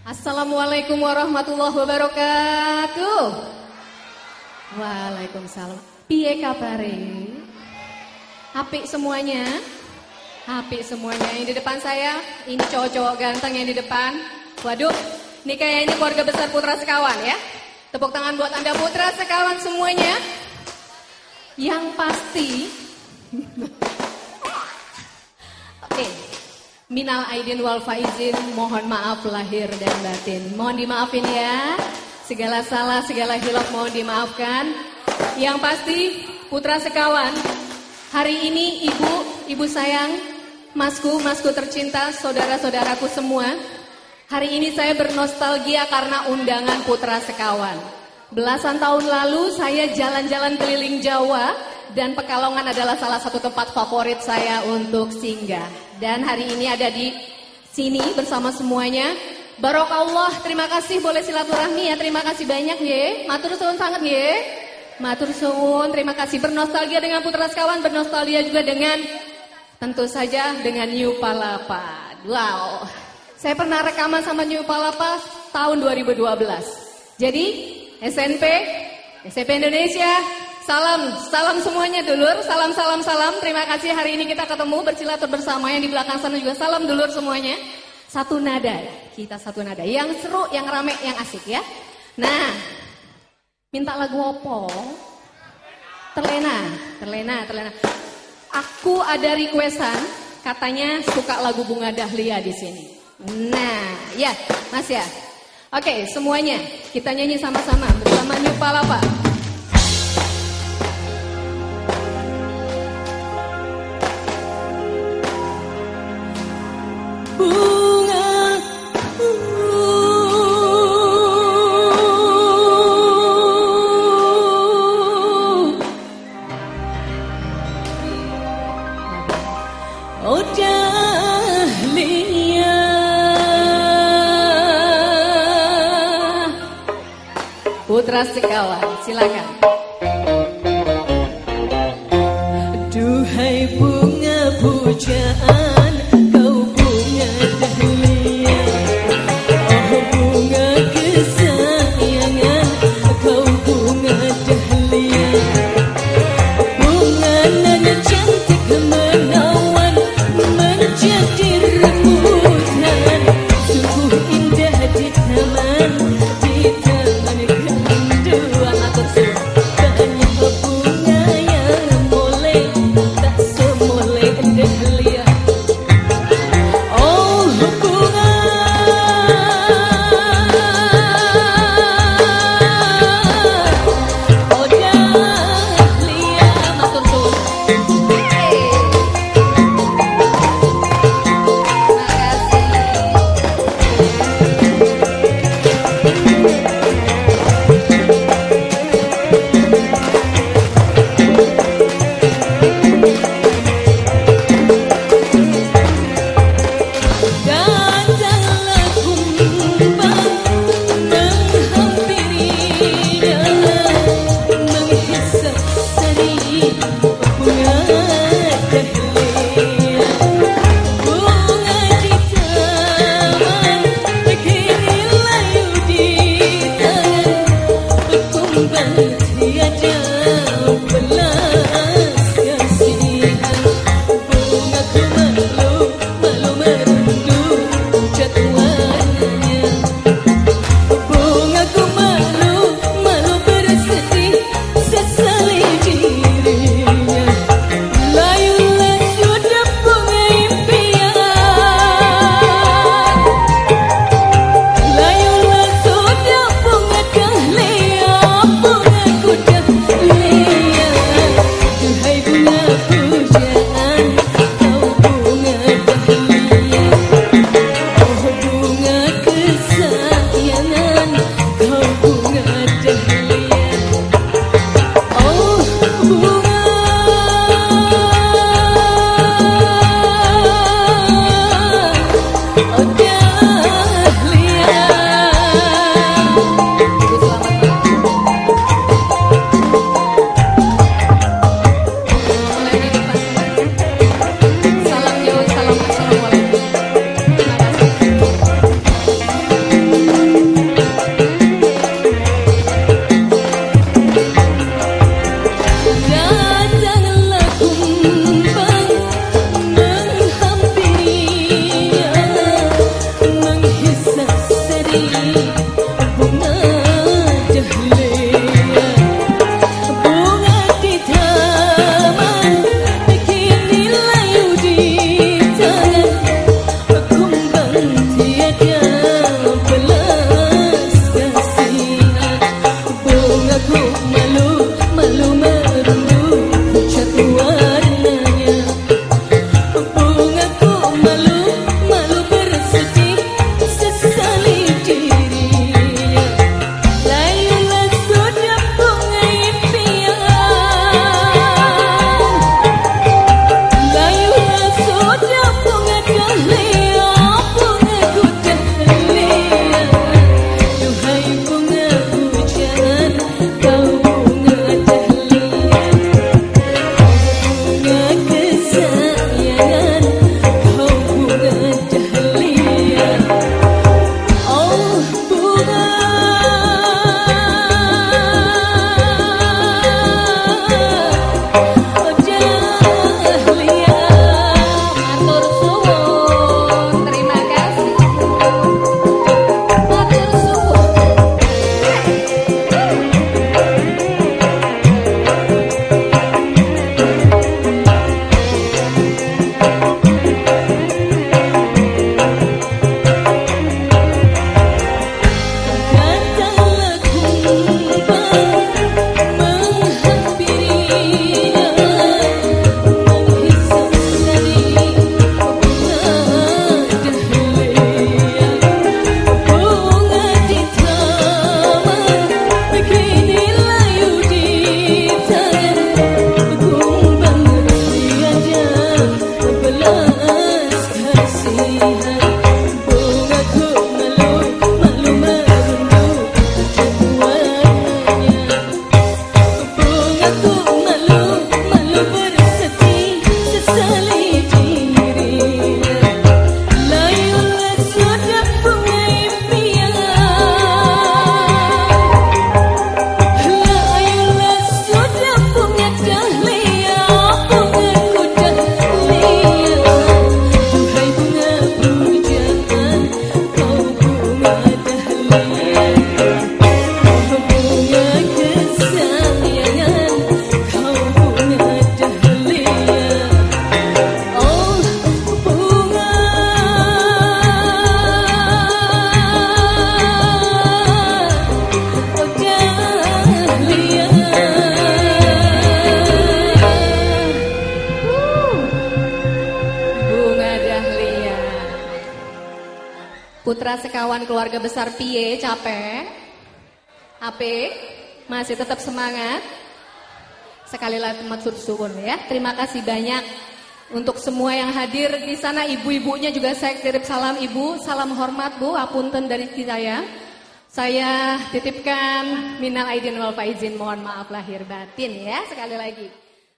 Assalamualaikum warahmatullahi wabarakatuh. Waalaikumsalam. Piye kabare? Apik semuanya? Apik semuanya. Yang di depan saya, ini cowok-cowok ganteng yang di depan. Waduh, ini kayak ini keluarga besar Putra Sekawan ya. Tepuk tangan buat Anda Putra Sekawan semuanya. Yang pasti Minal aidin wal faizin, mohon maaf lahir dan batin. Mohon dimaafin ya. Segala salah, segala hilaf mohon dimaafkan. Yang pasti Putra Sekawan, hari ini Ibu, Ibu sayang, Masku, Masku tercinta, saudara-saudaraku semua. Hari ini saya bernostalgia karena undangan Putra Sekawan. Belasan tahun lalu saya jalan-jalan keliling Jawa dan Pekalongan adalah salah satu tempat favorit saya untuk singgah. Dan hari ini ada di sini bersama semuanya. Barokallah, terima kasih boleh silaturahmi ya, terima kasih banyak ya. Matur suwun sangat ya. Matur suwun, terima kasih bernostalgia dengan Putra Sekawan, bernostalgia juga dengan tentu saja dengan New Palapa. Wow. Saya pernah rekaman sama New Palapa tahun 2012. Jadi SNP, SMP Indonesia, Salam, salam semuanya dulur, salam, salam, salam. Terima kasih hari ini kita ketemu bersilatur bersama yang di belakang sana juga salam dulur semuanya. Satu nada, kita satu nada. Yang seru, yang rame, yang asik ya. Nah, minta lagu opo? Terlena, terlena, terlena. Aku ada requestan, katanya suka lagu bunga dahlia di sini. Nah, ya, Mas ya. Oke, semuanya kita nyanyi sama-sama bersama New Palapa. Putra Sekawan, silakan. Duhai bunga pujaan Putra sekawan keluarga besar Pie capek. AP masih tetap semangat. Sekali lagi maksud suwun ya. Terima kasih banyak untuk semua yang hadir di sana ibu-ibunya juga saya kirim salam ibu, salam hormat Bu, apunten dari saya. Saya titipkan minal aidin wal faizin, mohon maaf lahir batin ya sekali lagi.